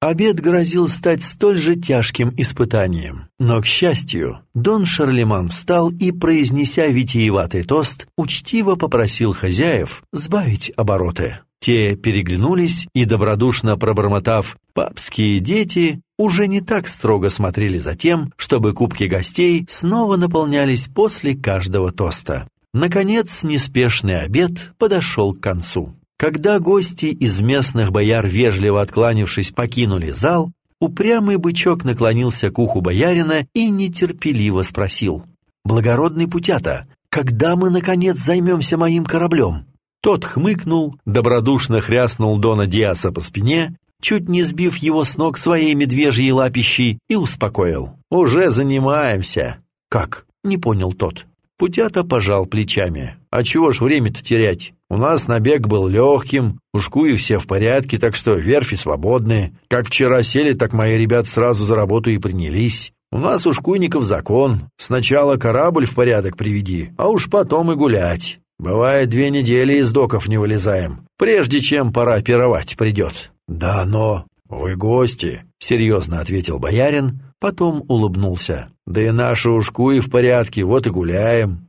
Обед грозил стать столь же тяжким испытанием. Но, к счастью, Дон Шарлеман встал и, произнеся витиеватый тост, учтиво попросил хозяев сбавить обороты. Те переглянулись и, добродушно пробормотав «папские дети», уже не так строго смотрели за тем, чтобы кубки гостей снова наполнялись после каждого тоста. Наконец, неспешный обед подошел к концу. Когда гости из местных бояр, вежливо откланившись, покинули зал, упрямый бычок наклонился к уху боярина и нетерпеливо спросил. «Благородный путята, когда мы, наконец, займемся моим кораблем?» Тот хмыкнул, добродушно хряснул Дона Диаса по спине, чуть не сбив его с ног своей медвежьей лапищей, и успокоил. «Уже занимаемся». «Как?» — не понял тот. Путята пожал плечами. «А чего ж время-то терять? У нас набег был легким, ушкуи все в порядке, так что верфи свободные. Как вчера сели, так мои ребята сразу за работу и принялись. У нас у шкуйников закон. Сначала корабль в порядок приведи, а уж потом и гулять. Бывает, две недели из доков не вылезаем, прежде чем пора пировать придет». «Да, но...» «Вы гости», — серьезно ответил боярин, потом улыбнулся. «Да и наши ушкуи в порядке, вот и гуляем».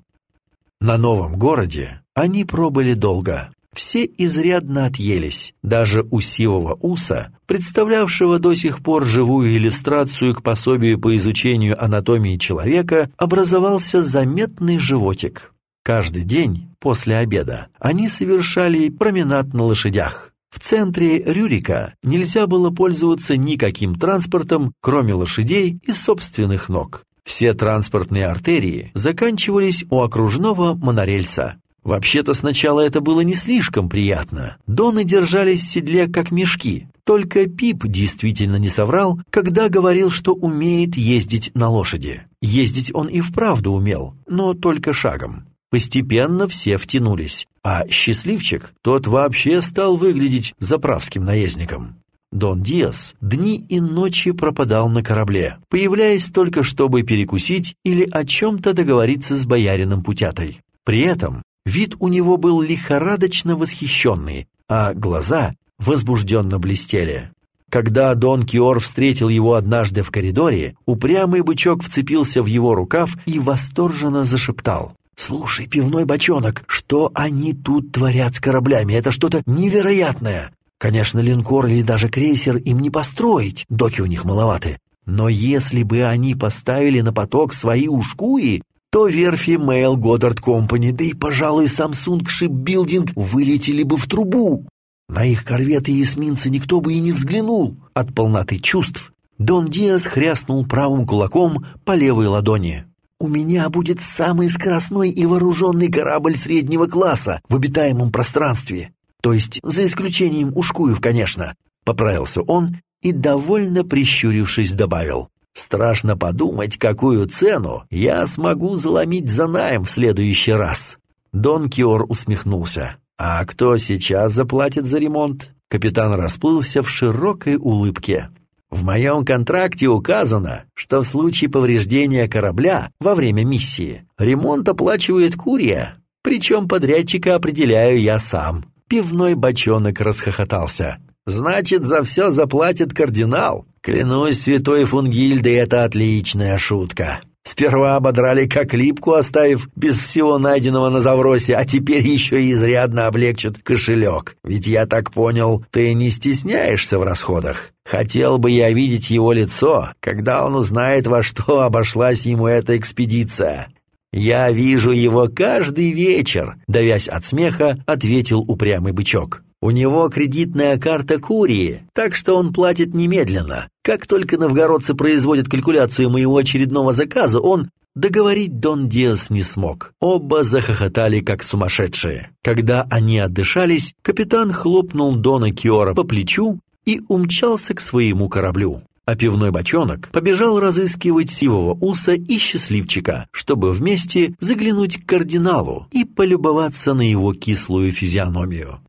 На новом городе они пробыли долго. Все изрядно отъелись. Даже у сивого уса, представлявшего до сих пор живую иллюстрацию к пособию по изучению анатомии человека, образовался заметный животик. Каждый день после обеда они совершали променад на лошадях. В центре Рюрика нельзя было пользоваться никаким транспортом, кроме лошадей и собственных ног. Все транспортные артерии заканчивались у окружного монорельса. Вообще-то сначала это было не слишком приятно. Доны держались в седле как мешки. Только Пип действительно не соврал, когда говорил, что умеет ездить на лошади. Ездить он и вправду умел, но только шагом. Постепенно все втянулись, а счастливчик, тот вообще стал выглядеть заправским наездником. Дон Диас дни и ночи пропадал на корабле, появляясь только чтобы перекусить или о чем-то договориться с боярином Путятой. При этом вид у него был лихорадочно восхищенный, а глаза возбужденно блестели. Когда Дон Киор встретил его однажды в коридоре, упрямый бычок вцепился в его рукав и восторженно зашептал. «Слушай, пивной бочонок, что они тут творят с кораблями? Это что-то невероятное! Конечно, линкор или даже крейсер им не построить, доки у них маловаты. Но если бы они поставили на поток свои ушкуи, то верфи Mail Goddard Company, да и, пожалуй, Samsung Shipbuilding вылетели бы в трубу. На их корветы и эсминцы никто бы и не взглянул. От полноты чувств Дон Диас хряснул правым кулаком по левой ладони. «У меня будет самый скоростной и вооруженный корабль среднего класса в обитаемом пространстве. То есть, за исключением ушкуев, конечно», — поправился он и, довольно прищурившись, добавил. «Страшно подумать, какую цену я смогу заломить за найм в следующий раз». Дон Киор усмехнулся. «А кто сейчас заплатит за ремонт?» Капитан расплылся в широкой улыбке. В моем контракте указано, что в случае повреждения корабля во время миссии ремонт оплачивает Курия, причем подрядчика определяю я сам. Пивной бочонок расхохотался. «Значит, за все заплатит кардинал? Клянусь, святой Фунгильды, это отличная шутка». Сперва ободрали как липку, оставив без всего найденного на Завросе, а теперь еще и изрядно облегчат кошелек. Ведь я так понял, ты не стесняешься в расходах. Хотел бы я видеть его лицо, когда он узнает, во что обошлась ему эта экспедиция. «Я вижу его каждый вечер», — давясь от смеха, ответил упрямый бычок. У него кредитная карта Курии, так что он платит немедленно. Как только новгородцы производят калькуляцию моего очередного заказа, он... Договорить Дон Диас не смог. Оба захохотали, как сумасшедшие. Когда они отдышались, капитан хлопнул Дона Киора по плечу и умчался к своему кораблю. А пивной бочонок побежал разыскивать сивого уса и счастливчика, чтобы вместе заглянуть к кардиналу и полюбоваться на его кислую физиономию.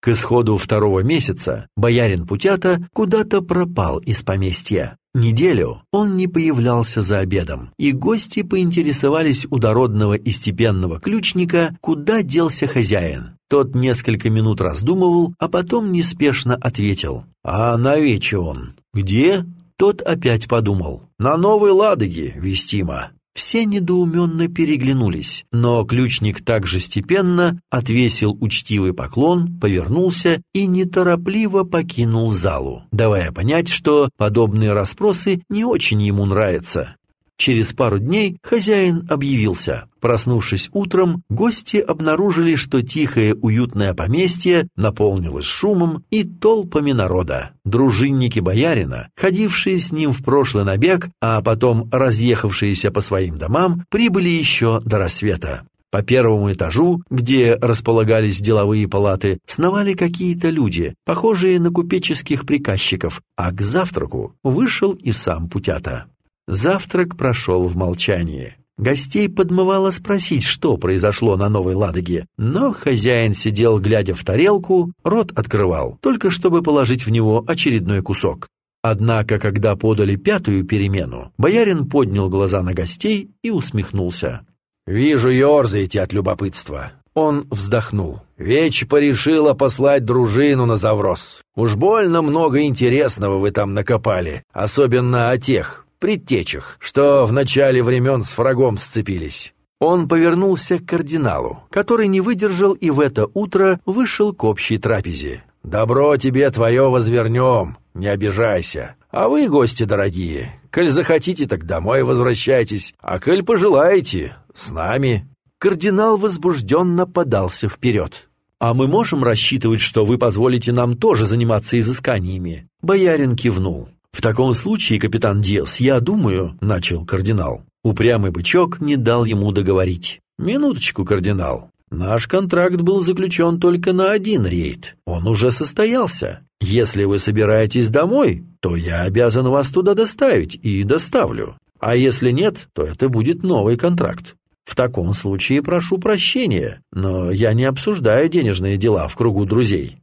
К исходу второго месяца боярин Путята куда-то пропал из поместья. Неделю он не появлялся за обедом, и гости поинтересовались у дородного и степенного ключника, куда делся хозяин. Тот несколько минут раздумывал, а потом неспешно ответил. «А навече он. «Где?» Тот опять подумал. «На Новой Ладоге, вестимо». Все недоуменно переглянулись, но ключник также степенно отвесил учтивый поклон, повернулся и неторопливо покинул залу, давая понять, что подобные расспросы не очень ему нравятся. Через пару дней хозяин объявился. Проснувшись утром, гости обнаружили, что тихое уютное поместье наполнилось шумом и толпами народа. Дружинники боярина, ходившие с ним в прошлый набег, а потом разъехавшиеся по своим домам, прибыли еще до рассвета. По первому этажу, где располагались деловые палаты, сновали какие-то люди, похожие на купеческих приказчиков, а к завтраку вышел и сам Путята. Завтрак прошел в молчании. Гостей подмывало спросить, что произошло на Новой Ладоге, но хозяин сидел, глядя в тарелку, рот открывал, только чтобы положить в него очередной кусок. Однако, когда подали пятую перемену, боярин поднял глаза на гостей и усмехнулся. «Вижу, ерзаете от любопытства». Он вздохнул. «Веч порешила послать дружину на Заврос. Уж больно много интересного вы там накопали, особенно о тех, предтечах, что в начале времен с врагом сцепились. Он повернулся к кардиналу, который не выдержал и в это утро вышел к общей трапезе. «Добро тебе твое возвернем, не обижайся. А вы, гости дорогие, коль захотите, так домой возвращайтесь, а коль пожелаете, с нами». Кардинал возбужденно подался вперед. «А мы можем рассчитывать, что вы позволите нам тоже заниматься изысканиями?» Боярин кивнул. «В таком случае, капитан Диас, я думаю», — начал кардинал. Упрямый бычок не дал ему договорить. «Минуточку, кардинал. Наш контракт был заключен только на один рейд. Он уже состоялся. Если вы собираетесь домой, то я обязан вас туда доставить и доставлю. А если нет, то это будет новый контракт. В таком случае прошу прощения, но я не обсуждаю денежные дела в кругу друзей.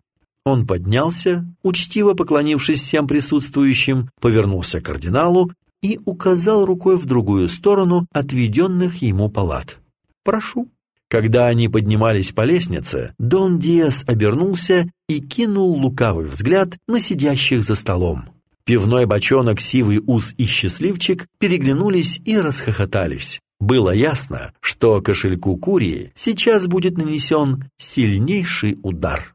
Он поднялся, учтиво поклонившись всем присутствующим, повернулся к кардиналу и указал рукой в другую сторону отведенных ему палат. «Прошу». Когда они поднимались по лестнице, Дон Диас обернулся и кинул лукавый взгляд на сидящих за столом. Пивной бочонок, сивый ус и счастливчик переглянулись и расхохотались. Было ясно, что кошельку Курии сейчас будет нанесен сильнейший удар.